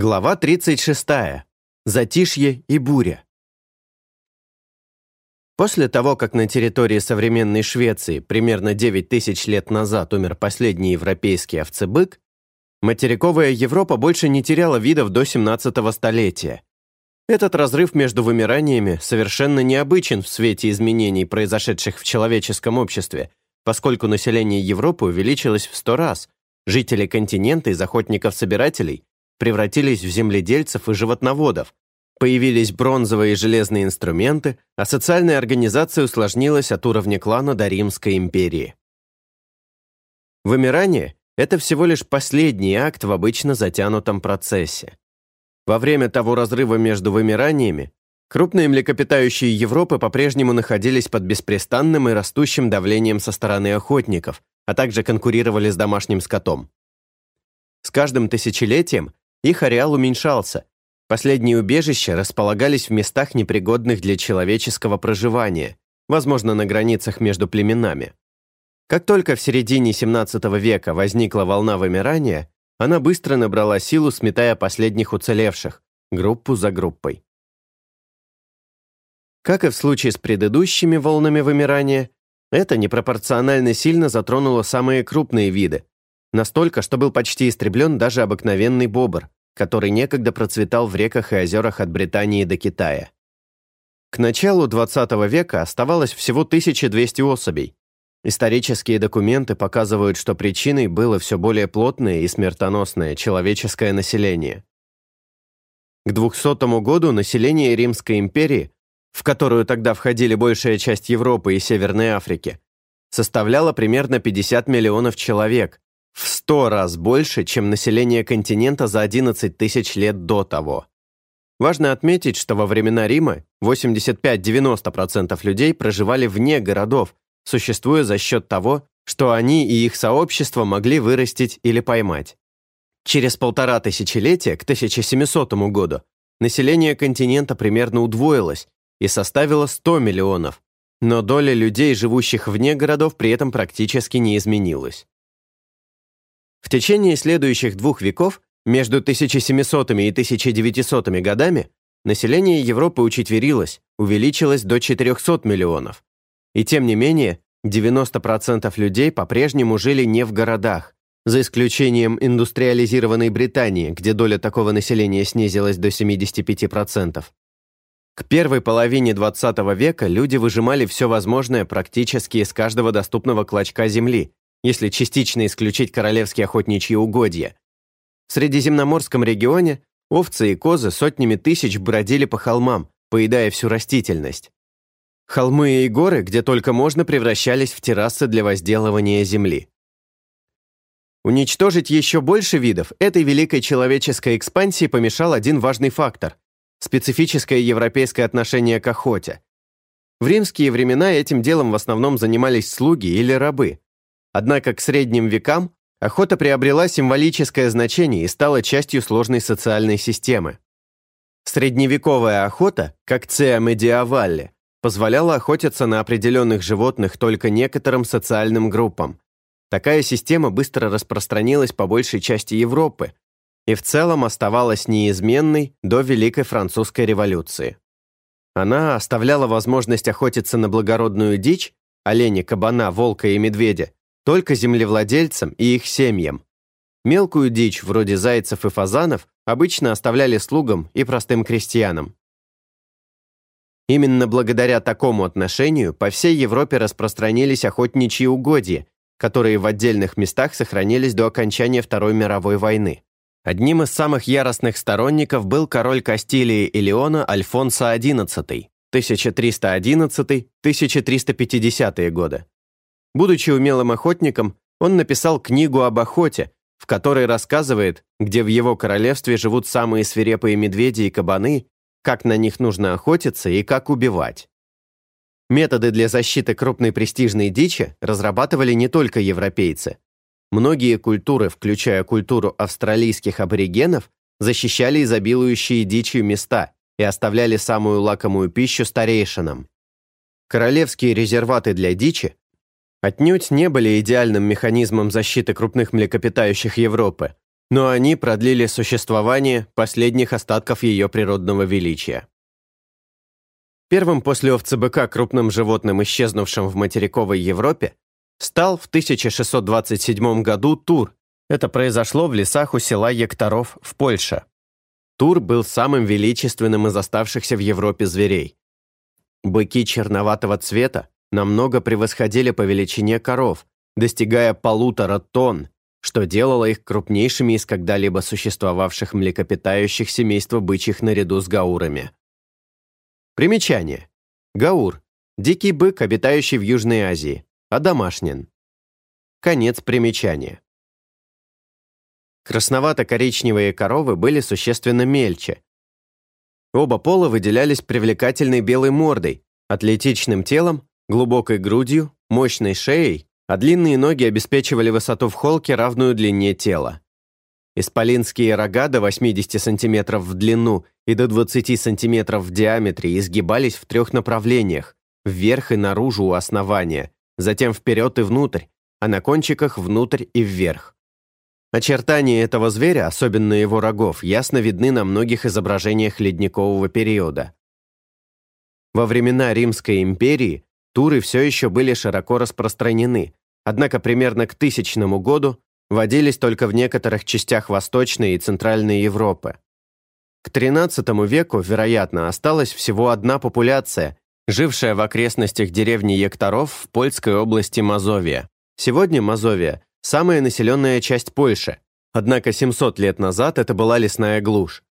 Глава 36. Затишье и буря. После того, как на территории современной Швеции примерно 9 тысяч лет назад умер последний европейский овцебык, материковая Европа больше не теряла видов до 17 столетия. Этот разрыв между вымираниями совершенно необычен в свете изменений, произошедших в человеческом обществе, поскольку население Европы увеличилось в 100 раз, жители континента из охотников-собирателей превратились в земледельцев и животноводов, появились бронзовые и железные инструменты, а социальная организация усложнилась от уровня клана до Римской империи. Вымирание – это всего лишь последний акт в обычно затянутом процессе. Во время того разрыва между вымираниями крупные млекопитающие Европы по-прежнему находились под беспрестанным и растущим давлением со стороны охотников, а также конкурировали с домашним скотом. С каждым тысячелетием их ареал уменьшался. Последние убежища располагались в местах, непригодных для человеческого проживания, возможно, на границах между племенами. Как только в середине 17 века возникла волна вымирания, она быстро набрала силу, сметая последних уцелевших, группу за группой. Как и в случае с предыдущими волнами вымирания, это непропорционально сильно затронуло самые крупные виды, Настолько, что был почти истреблен даже обыкновенный бобр, который некогда процветал в реках и озерах от Британии до Китая. К началу XX века оставалось всего 1200 особей. Исторические документы показывают, что причиной было все более плотное и смертоносное человеческое население. К 200 году население Римской империи, в которую тогда входили большая часть Европы и Северной Африки, составляло примерно 50 миллионов человек, в сто раз больше, чем население континента за 11 тысяч лет до того. Важно отметить, что во времена Рима 85-90% людей проживали вне городов, существуя за счет того, что они и их сообщество могли вырастить или поймать. Через полтора тысячелетия, к 1700 году, население континента примерно удвоилось и составило 100 миллионов, но доля людей, живущих вне городов, при этом практически не изменилась. В течение следующих двух веков, между 1700 и 1900 годами, население Европы учетверилось, увеличилось до 400 миллионов. И тем не менее, 90% людей по-прежнему жили не в городах, за исключением индустриализированной Британии, где доля такого населения снизилась до 75%. К первой половине 20 века люди выжимали все возможное практически из каждого доступного клочка земли, если частично исключить королевские охотничьи угодья. В Средиземноморском регионе овцы и козы сотнями тысяч бродили по холмам, поедая всю растительность. Холмы и горы, где только можно, превращались в террасы для возделывания земли. Уничтожить еще больше видов этой великой человеческой экспансии помешал один важный фактор – специфическое европейское отношение к охоте. В римские времена этим делом в основном занимались слуги или рабы, Однако к средним векам охота приобрела символическое значение и стала частью сложной социальной системы. Средневековая охота, как цеа медиавалле, позволяла охотиться на определенных животных только некоторым социальным группам. Такая система быстро распространилась по большей части Европы и в целом оставалась неизменной до Великой Французской революции. Она оставляла возможность охотиться на благородную дичь, оленя, кабана, волка и медведя, только землевладельцам и их семьям. Мелкую дичь, вроде зайцев и фазанов, обычно оставляли слугам и простым крестьянам. Именно благодаря такому отношению по всей Европе распространились охотничьи угодья, которые в отдельных местах сохранились до окончания Второй мировой войны. Одним из самых яростных сторонников был король Кастилии и Леона Альфонсо XI, 1311-1350 годы. Будучи умелым охотником, он написал книгу об охоте, в которой рассказывает, где в его королевстве живут самые свирепые медведи и кабаны, как на них нужно охотиться и как убивать. Методы для защиты крупной престижной дичи разрабатывали не только европейцы. Многие культуры, включая культуру австралийских аборигенов, защищали изобилующие дичью места и оставляли самую лакомую пищу старейшинам. Королевские резерваты для дичи отнюдь не были идеальным механизмом защиты крупных млекопитающих Европы, но они продлили существование последних остатков ее природного величия. Первым после овцебыка крупным животным, исчезнувшим в материковой Европе, стал в 1627 году тур. Это произошло в лесах у села Ектаров в Польше. Тур был самым величественным из оставшихся в Европе зверей. Быки черноватого цвета намного превосходили по величине коров, достигая полутора тонн, что делало их крупнейшими из когда-либо существовавших млекопитающих семейства бычьих наряду с гаурами. Примечание. Гаур – дикий бык, обитающий в Южной Азии, а домашнин. Конец примечания. Красновато-коричневые коровы были существенно мельче. Оба пола выделялись привлекательной белой мордой, атлетичным телом, глубокой грудью, мощной шеей, а длинные ноги обеспечивали высоту в холке, равную длине тела. Исполинские рога до 80 см в длину и до 20 см в диаметре изгибались в трех направлениях, вверх и наружу у основания, затем вперед и внутрь, а на кончиках внутрь и вверх. Очертания этого зверя, особенно его рогов, ясно видны на многих изображениях ледникового периода. Во времена Римской империи туры все еще были широко распространены, однако примерно к тысячному году водились только в некоторых частях Восточной и Центральной Европы. К XIII веку, вероятно, осталась всего одна популяция, жившая в окрестностях деревни Ектаров в польской области Мазовия. Сегодня Мазовия – самая населенная часть Польши, однако 700 лет назад это была лесная глушь.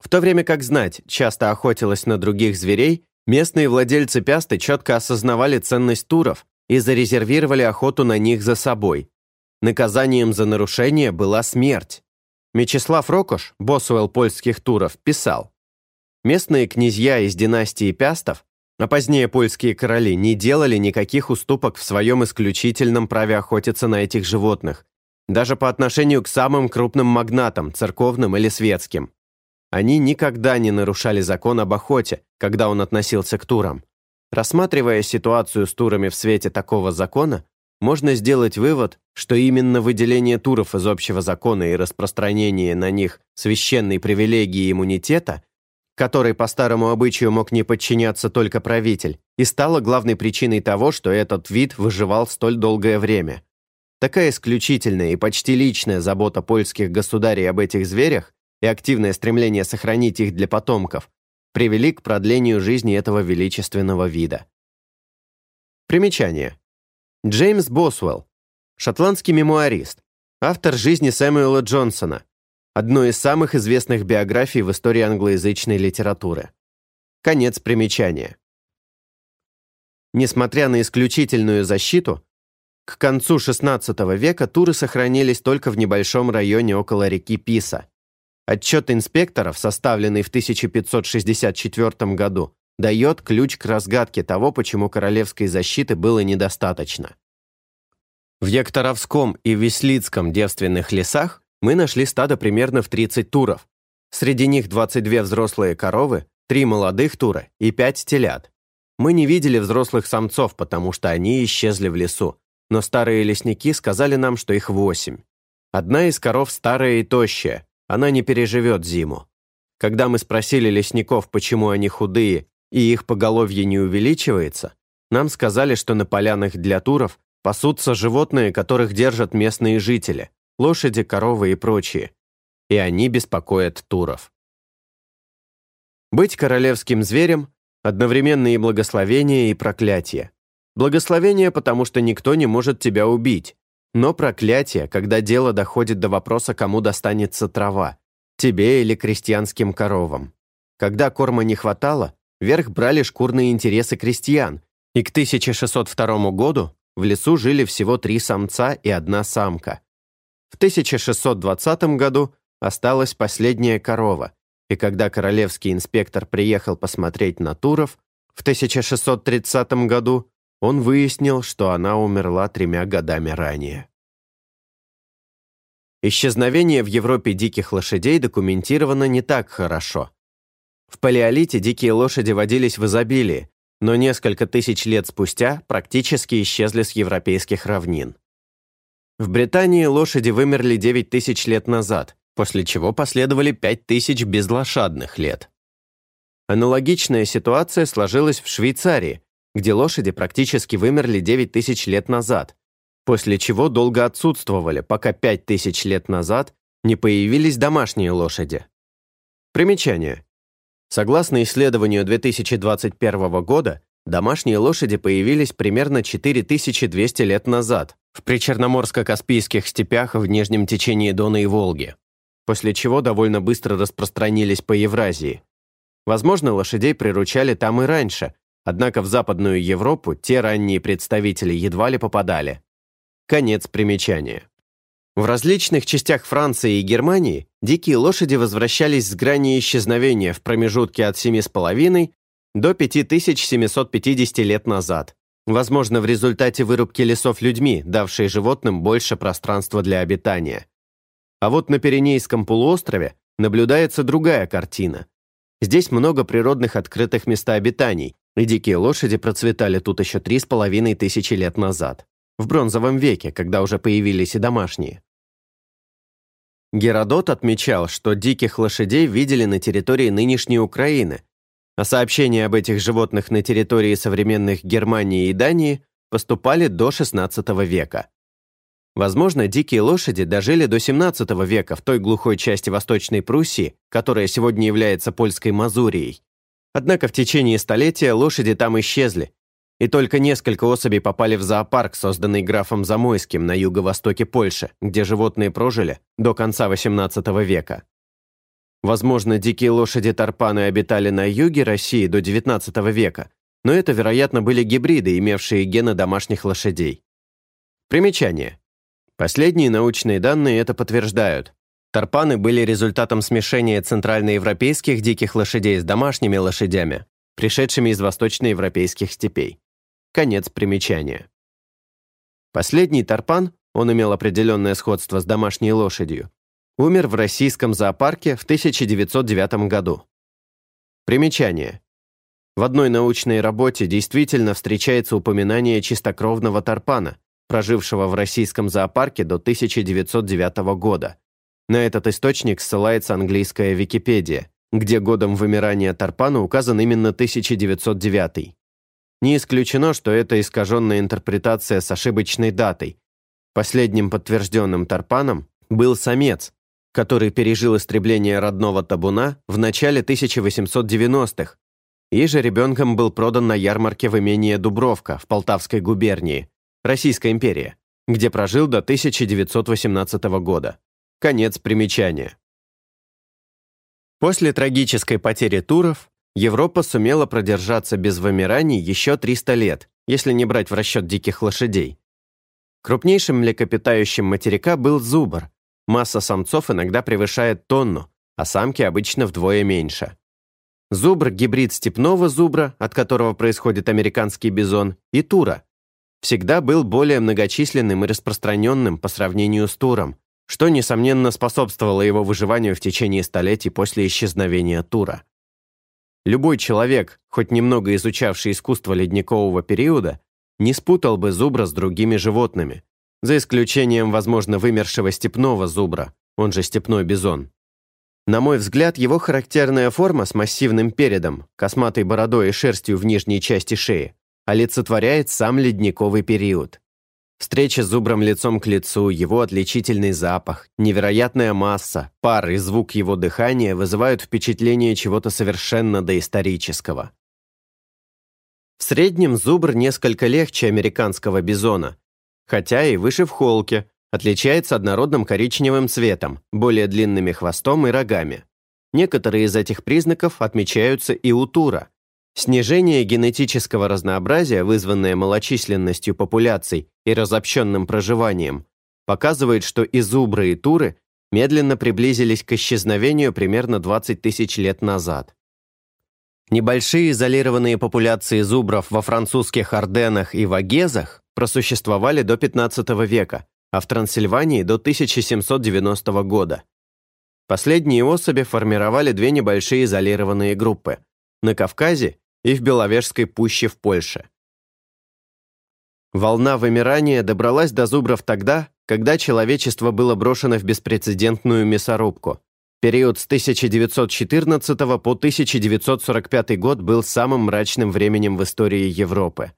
В то время как знать часто охотилась на других зверей, местные владельцы пясты четко осознавали ценность туров и зарезервировали охоту на них за собой – Наказанием за нарушение была смерть. Мечислав Рокош, Босуэлл польских туров, писал, «Местные князья из династии Пястов, а позднее польские короли, не делали никаких уступок в своем исключительном праве охотиться на этих животных, даже по отношению к самым крупным магнатам, церковным или светским. Они никогда не нарушали закон об охоте, когда он относился к турам. Рассматривая ситуацию с турами в свете такого закона, можно сделать вывод, что именно выделение туров из общего закона и распространение на них священной привилегии иммунитета, которой по старому обычаю мог не подчиняться только правитель, и стало главной причиной того, что этот вид выживал столь долгое время. Такая исключительная и почти личная забота польских государей об этих зверях и активное стремление сохранить их для потомков привели к продлению жизни этого величественного вида. Примечание. Джеймс Босвелл, шотландский мемуарист, автор жизни Сэмюэла Джонсона, одной из самых известных биографий в истории англоязычной литературы. Конец примечания. Несмотря на исключительную защиту, к концу XVI века туры сохранились только в небольшом районе около реки Писа. Отчет инспекторов, составленный в 1564 году, дает ключ к разгадке того, почему королевской защиты было недостаточно. В Якторовском и Веслицком девственных лесах мы нашли стадо примерно в 30 туров. Среди них 22 взрослые коровы, 3 молодых тура и 5 телят. Мы не видели взрослых самцов, потому что они исчезли в лесу, но старые лесники сказали нам, что их 8. Одна из коров старая и тощая, она не переживет зиму. Когда мы спросили лесников, почему они худые и их поголовье не увеличивается, нам сказали, что на полянах для туров пасутся животные, которых держат местные жители, лошади, коровы и прочие, и они беспокоят туров. Быть королевским зверем – одновременно и благословение, и проклятие. Благословение, потому что никто не может тебя убить, но проклятие, когда дело доходит до вопроса, кому достанется трава, тебе или крестьянским коровам. Когда корма не хватало, Вверх брали шкурные интересы крестьян, и к 1602 году в лесу жили всего три самца и одна самка. В 1620 году осталась последняя корова, и когда королевский инспектор приехал посмотреть на Туров, в 1630 году он выяснил, что она умерла тремя годами ранее. Исчезновение в Европе диких лошадей документировано не так хорошо. В палеолите дикие лошади водились в изобилии, но несколько тысяч лет спустя практически исчезли с европейских равнин. В Британии лошади вымерли 9 тысяч лет назад, после чего последовали 5 тысяч безлошадных лет. Аналогичная ситуация сложилась в Швейцарии, где лошади практически вымерли 9 тысяч лет назад, после чего долго отсутствовали, пока 5 тысяч лет назад не появились домашние лошади. Примечание. Согласно исследованию 2021 года, домашние лошади появились примерно 4200 лет назад в причерноморско-каспийских степях в нижнем течении Дона и Волги, после чего довольно быстро распространились по Евразии. Возможно, лошадей приручали там и раньше, однако в Западную Европу те ранние представители едва ли попадали. Конец примечания. В различных частях Франции и Германии дикие лошади возвращались с грани исчезновения в промежутке от 7,5 до 5750 лет назад, возможно, в результате вырубки лесов людьми, давшей животным больше пространства для обитания. А вот на Пиренейском полуострове наблюдается другая картина. Здесь много природных открытых местообитаний, и дикие лошади процветали тут еще 3,5 тысячи лет назад в бронзовом веке, когда уже появились и домашние. Геродот отмечал, что диких лошадей видели на территории нынешней Украины, а сообщения об этих животных на территории современных Германии и Дании поступали до XVI века. Возможно, дикие лошади дожили до XVII века в той глухой части Восточной Пруссии, которая сегодня является польской Мазурией. Однако в течение столетия лошади там исчезли, и только несколько особей попали в зоопарк, созданный графом Замойским на юго-востоке Польши, где животные прожили до конца XVIII века. Возможно, дикие лошади-тарпаны обитали на юге России до XIX века, но это, вероятно, были гибриды, имевшие гены домашних лошадей. Примечание. Последние научные данные это подтверждают. Тарпаны были результатом смешения центральноевропейских диких лошадей с домашними лошадями, пришедшими из восточноевропейских степей. Конец примечания. Последний тарпан, он имел определенное сходство с домашней лошадью, умер в российском зоопарке в 1909 году. Примечание. В одной научной работе действительно встречается упоминание чистокровного тарпана, прожившего в российском зоопарке до 1909 года. На этот источник ссылается английская Википедия, где годом вымирания тарпана указан именно 1909. Не исключено, что это искаженная интерпретация с ошибочной датой. Последним подтвержденным тарпаном был самец, который пережил истребление родного табуна в начале 1890-х, и же ребенком был продан на ярмарке в имение Дубровка в Полтавской губернии, Российская империя, где прожил до 1918 года. Конец примечания. После трагической потери туров Европа сумела продержаться без вымираний еще 300 лет, если не брать в расчет диких лошадей. Крупнейшим млекопитающим материка был зубр. Масса самцов иногда превышает тонну, а самки обычно вдвое меньше. Зубр – гибрид степного зубра, от которого происходит американский бизон, и тура. Всегда был более многочисленным и распространенным по сравнению с туром, что, несомненно, способствовало его выживанию в течение столетий после исчезновения тура. Любой человек, хоть немного изучавший искусство ледникового периода, не спутал бы зубра с другими животными, за исключением, возможно, вымершего степного зубра, он же степной бизон. На мой взгляд, его характерная форма с массивным передом, косматой бородой и шерстью в нижней части шеи олицетворяет сам ледниковый период. Встреча с зубром лицом к лицу, его отличительный запах, невероятная масса, пар и звук его дыхания вызывают впечатление чего-то совершенно доисторического. В среднем зубр несколько легче американского бизона, хотя и выше в холке, отличается однородным коричневым цветом, более длинными хвостом и рогами. Некоторые из этих признаков отмечаются и у тура – Снижение генетического разнообразия, вызванное малочисленностью популяций и разобщенным проживанием, показывает, что и зубры, и туры медленно приблизились к исчезновению примерно 20 тысяч лет назад. Небольшие изолированные популяции зубров во французских Орденах и Вагезах просуществовали до 15 века, а в Трансильвании до 1790 года. Последние особи формировали две небольшие изолированные группы. На Кавказе и в Беловежской пуще в Польше. Волна вымирания добралась до зубров тогда, когда человечество было брошено в беспрецедентную мясорубку. Период с 1914 по 1945 год был самым мрачным временем в истории Европы.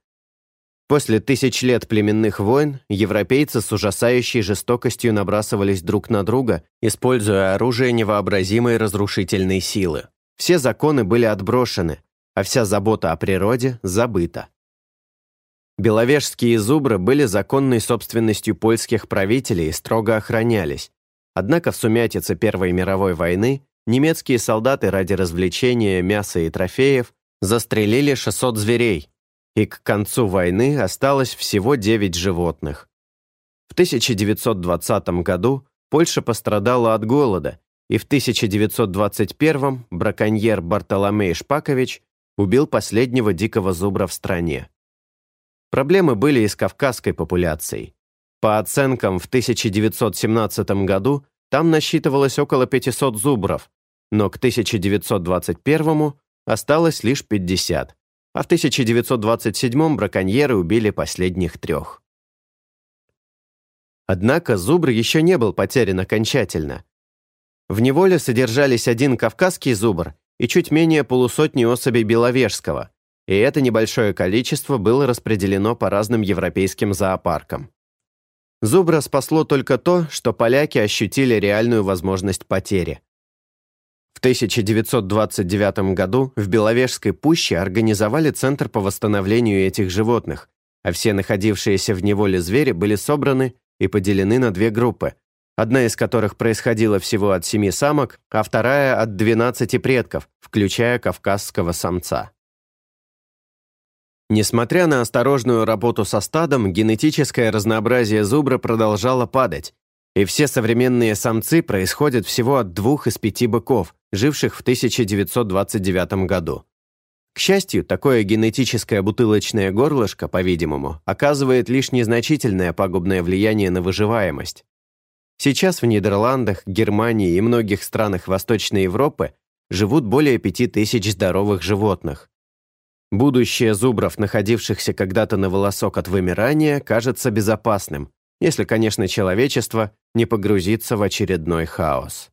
После тысяч лет племенных войн европейцы с ужасающей жестокостью набрасывались друг на друга, используя оружие невообразимой разрушительной силы. Все законы были отброшены, а вся забота о природе забыта. Беловежские зубры были законной собственностью польских правителей и строго охранялись. Однако в сумятице Первой мировой войны немецкие солдаты ради развлечения, мяса и трофеев застрелили 600 зверей, и к концу войны осталось всего 9 животных. В 1920 году Польша пострадала от голода, и в 1921 браконьер Бартоломей Шпакович убил последнего дикого зубра в стране. Проблемы были и с кавказской популяцией. По оценкам, в 1917 году там насчитывалось около 500 зубров, но к 1921 осталось лишь 50 а в 1927 браконьеры убили последних трех. Однако зубр еще не был потерян окончательно. В неволе содержались один кавказский зубр и чуть менее полусотни особей беловежского, и это небольшое количество было распределено по разным европейским зоопаркам. Зубра спасло только то, что поляки ощутили реальную возможность потери. В 1929 году в Беловежской пуще организовали Центр по восстановлению этих животных, а все находившиеся в неволе звери были собраны и поделены на две группы, одна из которых происходила всего от семи самок, а вторая от 12 предков, включая кавказского самца. Несмотря на осторожную работу со стадом, генетическое разнообразие зубра продолжало падать, и все современные самцы происходят всего от двух из пяти быков, живших в 1929 году. К счастью, такое генетическое бутылочное горлышко, по-видимому, оказывает лишь незначительное пагубное влияние на выживаемость. Сейчас в Нидерландах, Германии и многих странах Восточной Европы живут более 5000 здоровых животных. Будущее зубров, находившихся когда-то на волосок от вымирания, кажется безопасным, если, конечно, человечество не погрузится в очередной хаос.